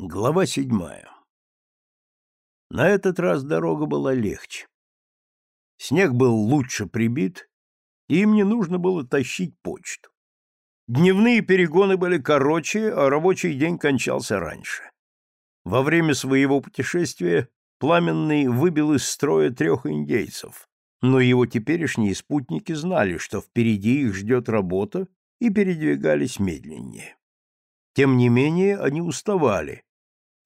Глава седьмая. На этот раз дорога была легче. Снег был лучше прибит, и им не нужно было тащить почту. Дневные перегоны были короче, а рабочий день кончался раньше. Во время своего путешествия Пламенный выбил из строя трех индейцев, но его теперешние спутники знали, что впереди их ждет работа, и передвигались медленнее. Тем не менее, они уставали,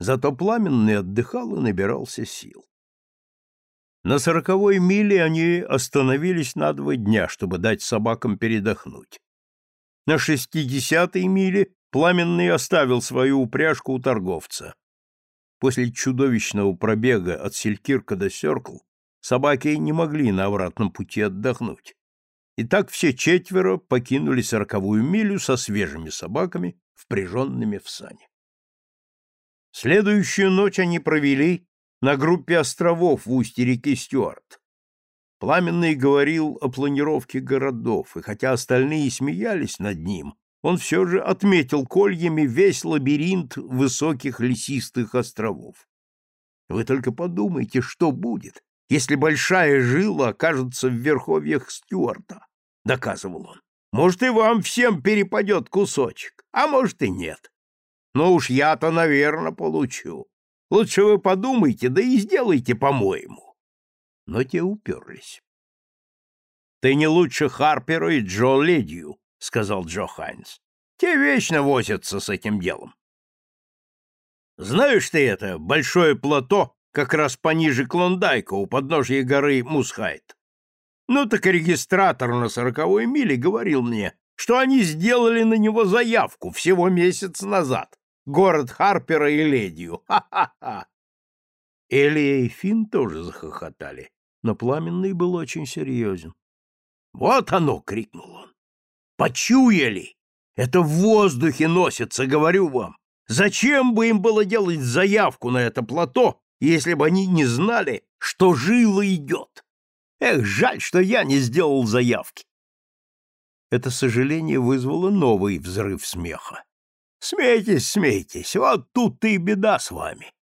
зато Пламенный отдыхал и набирался сил. На сороковой миле они остановились на два дня, чтобы дать собакам передохнуть. На шестидесятой миле Пламенный оставил свою упряжку у торговца. После чудовищного пробега от Селькирка до Сёркл собаки не могли на обратном пути отдохнуть. И так все четверо покинули сороковую милю со свежими собаками, впряженными в сани. Следующую ночь они провели на группе островов в устье реки Стюарт. Пламенный говорил о планировке городов, и хотя остальные смеялись над ним, он все же отметил кольями весь лабиринт высоких лесистых островов. Вы только подумайте, что будет, если большая жила окажется в верховьях Стюарта, — доказывал он. Может, и вам всем перепадет кусочек, а может и нет. Но уж я-то, наверное, получу. Лучше вы подумайте, да и сделайте по-моему. Но те уперлись. — Ты не лучше Харпера и Джо Ледью, — сказал Джо Хайнс. — Те вечно возятся с этим делом. Знаешь ты это, большое плато, как раз пониже Клондайка, у подножья горы Мусхайт? Ну так регистратор на сороковой миле говорил мне, что они сделали на него заявку всего месяц назад. Город Харпера и Ледью. Ха-ха-ха! Элия и Финн тоже захохотали, но Пламенный был очень серьезен. «Вот оно!» — крикнул он. «Почуяли! Это в воздухе носится, говорю вам! Зачем бы им было делать заявку на это плато, если бы они не знали, что жила идет? Эх, жаль, что я не сделал заявки!» Это сожаление вызвало новый взрыв смеха. Смейтесь, смейтесь, вот тут-то и беда с вами.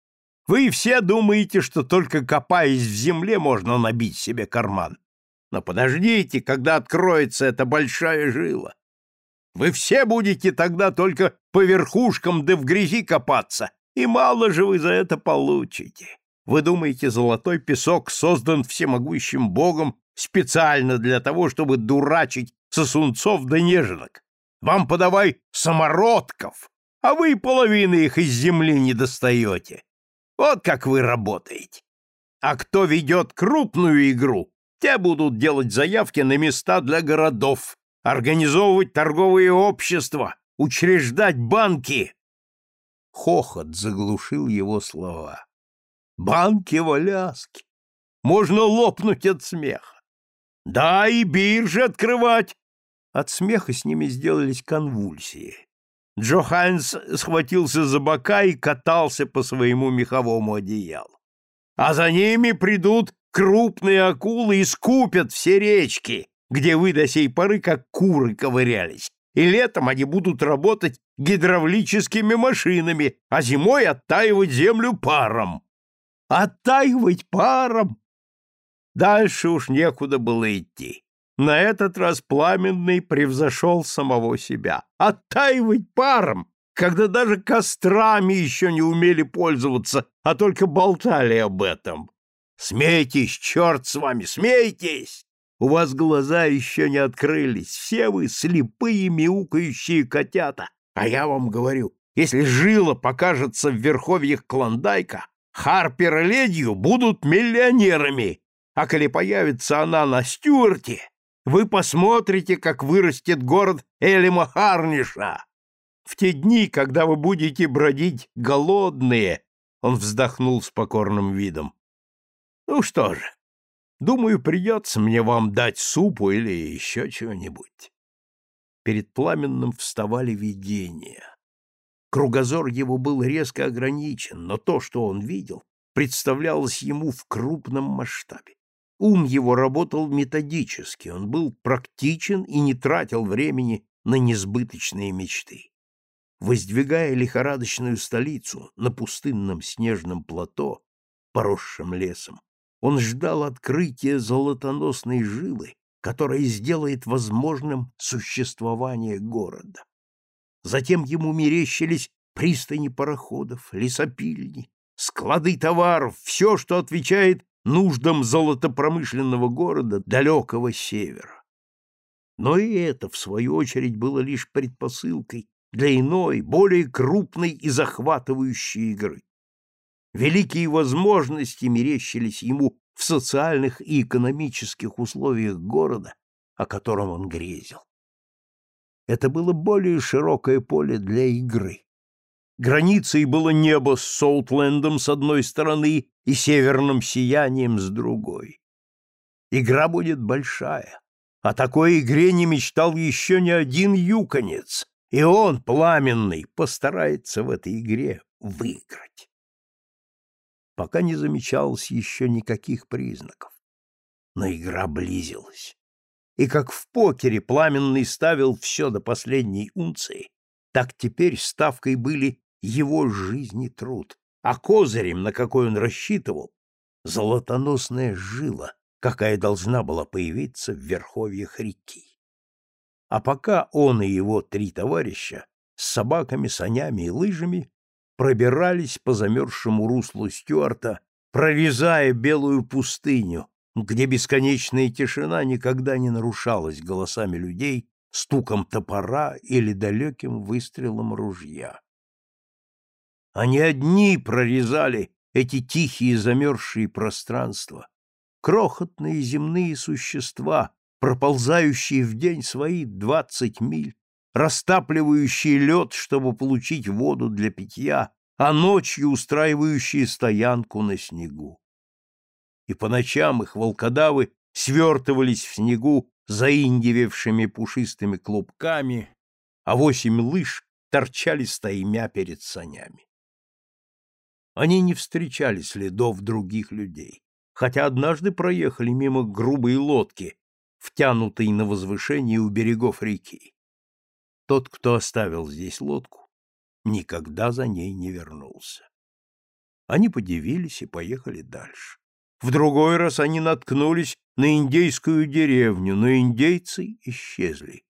Вы все думаете, что только копаясь в земле можно набить себе карман. Но подождите, когда откроется эта большая жила. Вы все будете тогда только по верхушкам да в грязи копаться, и мало же вы за это получите. Вы думаете, золотой песок создан всемогущим богом специально для того, чтобы дурачить сосунцов да неженок? Вам подавай самородков, а вы половины их из земли не достаете. Вот как вы работаете. А кто ведет крупную игру, те будут делать заявки на места для городов, организовывать торговые общества, учреждать банки. Хохот заглушил его слова. Банки в Аляске. Можно лопнуть от смеха. Да, и биржи открывать. От смеха с ними сделались конвульсии. Джо Хайнс схватился за бока и катался по своему меховому одеялу. А за ними придут крупные акулы и скупят все речки, где вы до сей поры как куры ковырялись. И летом они будут работать гидравлическими машинами, а зимой оттаивать землю паром. Оттаивать паром? Дальше уж некуда было идти. На этот раз Пламенный превзошел самого себя. Оттаивать паром, когда даже кострами еще не умели пользоваться, а только болтали об этом. Смейтесь, черт с вами, смейтесь! У вас глаза еще не открылись, все вы слепые мяукающие котята. А я вам говорю, если жила покажется в верховьях Клондайка, Харпер и Ледью будут миллионерами, а коли появится она на Стюарте, вы посмотрите, как вырастет город Элима Харниша. В те дни, когда вы будете бродить голодные, он вздохнул с покорным видом. Ну что же, думаю, придется мне вам дать супу или еще чего-нибудь. Перед пламенным вставали видения. Кругозор его был резко ограничен, но то, что он видел, представлялось ему в крупном масштабе. Ум его работал методически, он был практичен и не тратил времени на несбыточные мечты. воздвигая лихорадочную столицу на пустынном снежном плато, поросшем лесом, он ждал открытия золотоносной жилы, которая сделает возможным существование города. Затем ему мерещились пристани пароходов, лесопильни, склады товаров, все, что отвечает нуждам золотопромышленного города далекого севера. Но и это, в свою очередь, было лишь предпосылкой для иной, более крупной и захватывающей игры. Великие возможности мерещились ему в социальных и экономических условиях города, о котором он грезил. Это было более широкое поле для игры. Границей было небо с Соутлендом с одной стороны и северным сиянием с другой. Игра будет большая. О такой игре не мечтал еще ни один юконец, и он, пламенный, постарается в этой игре выиграть. Пока не замечалось еще никаких признаков. Но игра близилась. И как в покере пламенный ставил все до последней унции, так теперь ставкой были его жизнь и труд, а козырем, на какой он рассчитывал, золотоносная жила, какая должна была появиться в верховьях реки. А пока он и его три товарища с собаками, санями и лыжами пробирались по замерзшему руслу Стюарта, прорезая белую пустыню, где бесконечная тишина никогда не нарушалась голосами людей, стуком топора или далеким выстрелом ружья. Они одни прорезали эти тихие замерзшие пространства, крохотные земные существа, проползающие в день свои двадцать миль, растапливающие лед, чтобы получить воду для питья, а ночью устраивающие стоянку на снегу. И по ночам их волкодавы свертывались в снегу заиндевевшими пушистыми клубками, а восемь лыж торчали стаймя перед санями. Они не встречали следов других людей, хотя однажды проехали мимо грубой лодки, втянутой на возвышение у берегов реки. Тот, кто оставил здесь лодку, никогда за ней не вернулся. Они подивились и поехали дальше. В другой раз они наткнулись на индейскую деревню, но индейцы исчезли.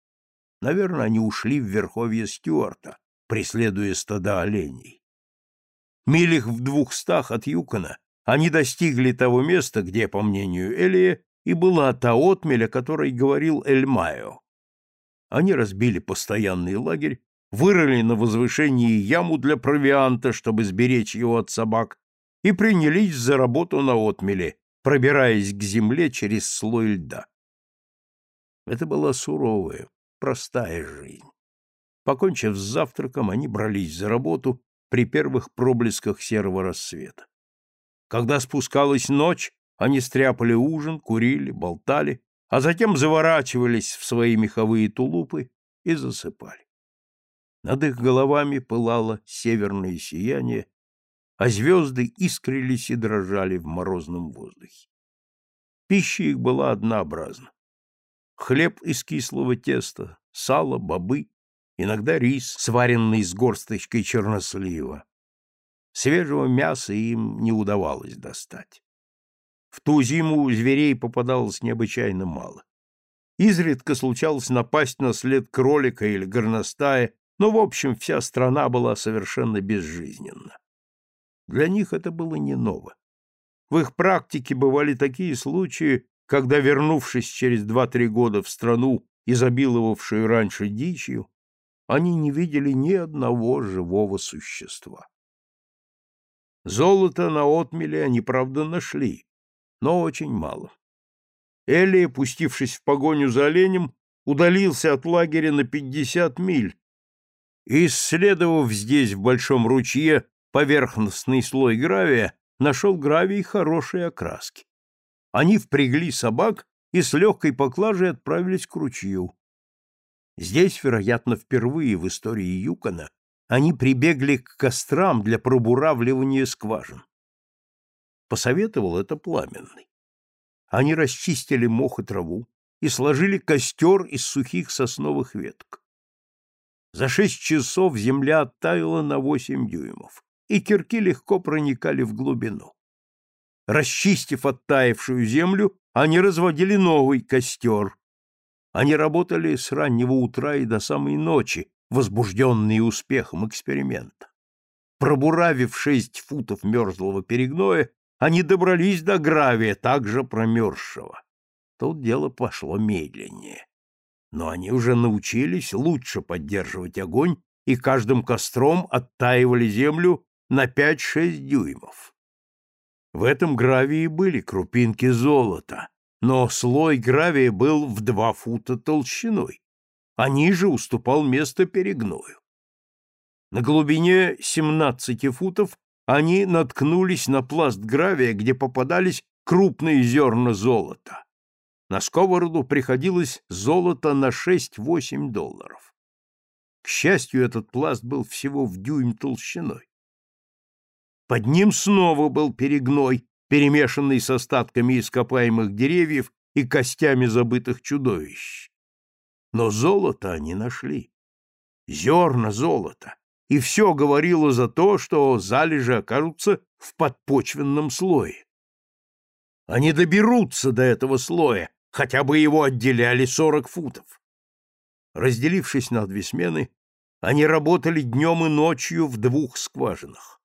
Наверное, они ушли в верховье Стюарта, преследуя стада оленей. Милях в двухстах от Юкона они достигли того места, где, по мнению Элия, и была та отмель, о которой говорил Эльмайо. Они разбили постоянный лагерь, вырыли на возвышении яму для провианта, чтобы сберечь его от собак, и принялись за работу на отмеле, пробираясь к земле через слой льда. Это была суровая, простая жизнь. Покончив с завтраком, они брались за работу при первых проблесках серого рассвета. Когда спускалась ночь, они стряпали ужин, курили, болтали, а затем заворачивались в свои меховые тулупы и засыпали. Над их головами пылало северное сияние, а звезды искрились и дрожали в морозном воздухе. Пища их была однообразна. Хлеб из кислого теста, сало, бобы, иногда рис, сваренный с горсточкой чернослива. Свежего мяса им не удавалось достать. В ту зиму зверей попадалось необычайно мало. Изредка случалось напасть на след кролика или горностая, но, в общем, вся страна была совершенно безжизненна. Для них это было не ново. В их практике бывали такие случаи, когда, вернувшись через два-три года в страну, изобиловавшую раньше дичью, они не видели ни одного живого существа. Золото на отмеле они, правда, нашли, но очень мало. Элли, пустившись в погоню за оленем, удалился от лагеря на пятьдесят миль, и, исследовав здесь, в большом ручье, поверхностный слой гравия, нашел гравий хорошей окраски. Они впрягли собак и с легкой поклажей отправились к ручью. Здесь, вероятно, впервые в истории Юкона они прибегли к кострам для пробуравливания скважин посоветовал это пламенный. Они расчистили мох и траву и сложили костер из сухих сосновых веток. За шесть часов земля оттаяла на восемь дюймов, и кирки легко проникали в глубину. Расчистив оттаившую землю, они разводили новый костер. Они работали с раннего утра и до самой ночи, возбужденные успехом эксперимента. Пробуравив шесть футов мерзлого перегноя, они добрались до гравия, также промерзшего. Тут дело пошло медленнее. Но они уже научились лучше поддерживать огонь и каждым костром оттаивали землю на 5-6 дюймов. В этом гравии были крупинки золота, но слой гравия был в два фута толщиной, а ниже уступал место перегною. На глубине 17 футов они наткнулись на пласт гравия, где попадались крупные зерна золота. На сковороду приходилось золото на 6-8 долларов. К счастью, этот пласт был всего в дюйм толщиной. Под ним снова был перегной, перемешанный с остатками ископаемых деревьев и костями забытых чудовищ. Но золото они нашли. Зерна золота. И все говорило за то, что залежи окажутся в подпочвенном слое. Они доберутся до этого слоя, хотя бы его отделяли сорок футов. Разделившись на две смены, они работали днем и ночью в двух скважинах.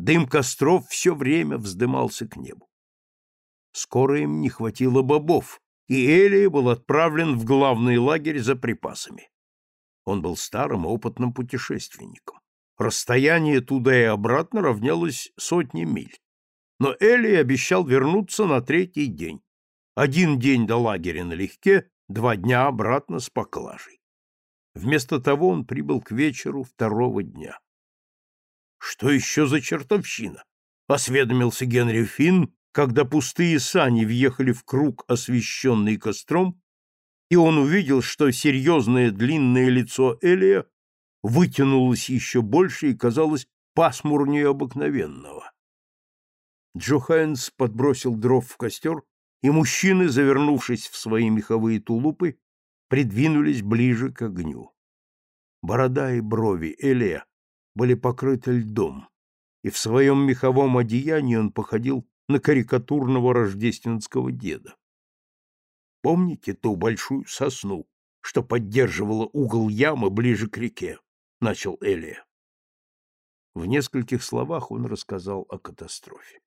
Дым костров все время вздымался к небу. Скоро им не хватило бобов, и Элия был отправлен в главный лагерь за припасами. Он был старым опытным путешественником. Расстояние туда и обратно равнялось сотне миль. Но Элли обещал вернуться на третий день. Один день до лагеря налегке, два дня обратно с поклажей. Вместо того он прибыл к вечеру второго дня. «Что еще за чертовщина?» — осведомился Генри Финн, когда пустые сани въехали в круг, освещенный костром, и он увидел, что серьезное длинное лицо Элия вытянулось еще больше и казалось пасмурнее обыкновенного. Джо Хайнс подбросил дров в костер и мужчины, завернувшись в свои меховые тулупы, придвинулись ближе к огню. Борода и брови Элия были покрыты льдом, и в своем меховом одеянии он походил на карикатурного рождественского деда. Помните ту большую сосну, что поддерживала угол ямы ближе к реке? — начал Элия. В нескольких словах он рассказал о катастрофе.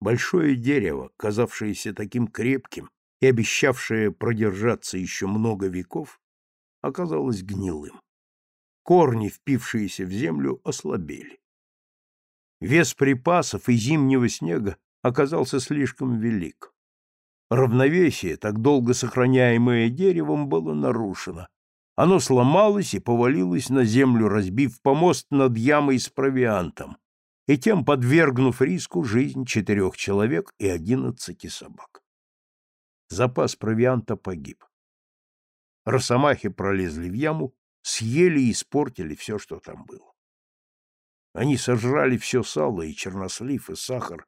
Большое дерево, казавшееся таким крепким и обещавшее продержаться еще много веков, оказалось гнилым. Корни, впившиеся в землю, ослабели. Вес припасов и зимнего снега оказался слишком велик. Равновесие, так долго сохраняемое деревом, было нарушено. Оно сломалось и повалилось на землю, разбив помост над ямой с провиантом, и тем подвергнув риску жизнь четырех человек и одиннадцати собак. Запас провианта погиб. Росомахи пролезли в яму, съели и испортили все, что там было. Они сожрали все сало и чернослив, и сахар,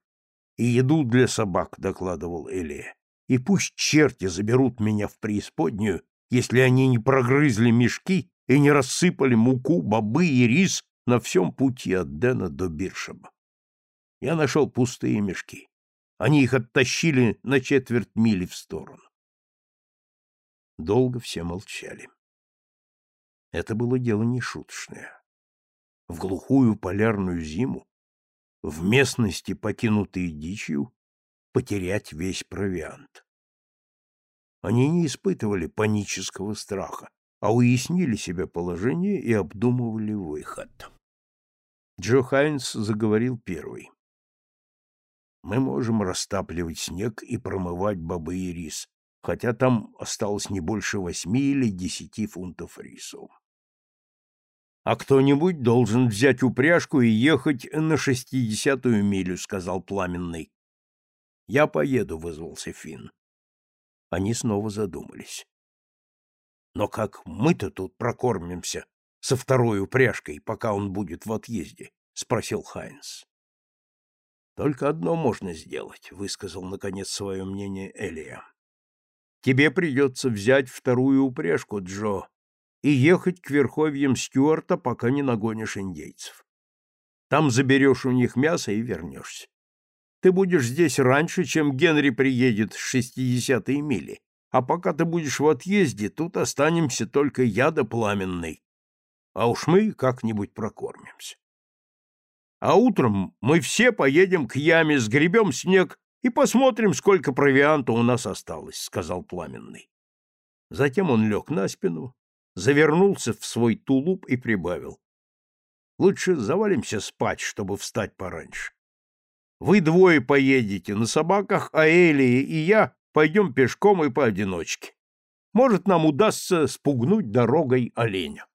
и еду для собак, — докладывал Элия. И пусть черти заберут меня в преисподнюю, если они не прогрызли мешки и не рассыпали муку, бобы и рис на всем пути от Дэна до Биршеба. Я нашел пустые мешки. Они их оттащили на четверть мили в сторону. Долго все молчали. Это было дело нешуточное. В глухую полярную зиму, в местности, покинутой дичью, потерять весь провиант. Они не испытывали панического страха, а уяснили себе положение и обдумывали выход. Джо Хайнс заговорил первый. «Мы можем растапливать снег и промывать бобы и рис, хотя там осталось не больше восьми или десяти фунтов рису. «А кто-нибудь должен взять упряжку и ехать на шестидесятую милю», — сказал Пламенный. «Я поеду», — вызвался Финн. Они снова задумались. «Но как мы-то тут прокормимся?» со второй упряжкой, пока он будет в отъезде? — спросил Хайнс. — Только одно можно сделать, — высказал, наконец, свое мнение Элия. — Тебе придется взять вторую упряжку, Джо, и ехать к верховьям Стюарта, пока не нагонишь индейцев. Там заберешь у них мясо и вернешься. Ты будешь здесь раньше, чем Генри приедет с шестидесятой мили, а пока ты будешь в отъезде, тут останемся только я да пламенный. А уж мы как-нибудь прокормимся. А утром мы все поедем к яме, сгребем снег и посмотрим, сколько провианта у нас осталось, — сказал Пламенный. Затем он лег на спину, завернулся в свой тулуп и прибавил. Лучше завалимся спать, чтобы встать пораньше. Вы двое поедете на собаках, а Элия и я пойдем пешком и поодиночке. Может, нам удастся спугнуть дорогой оленя.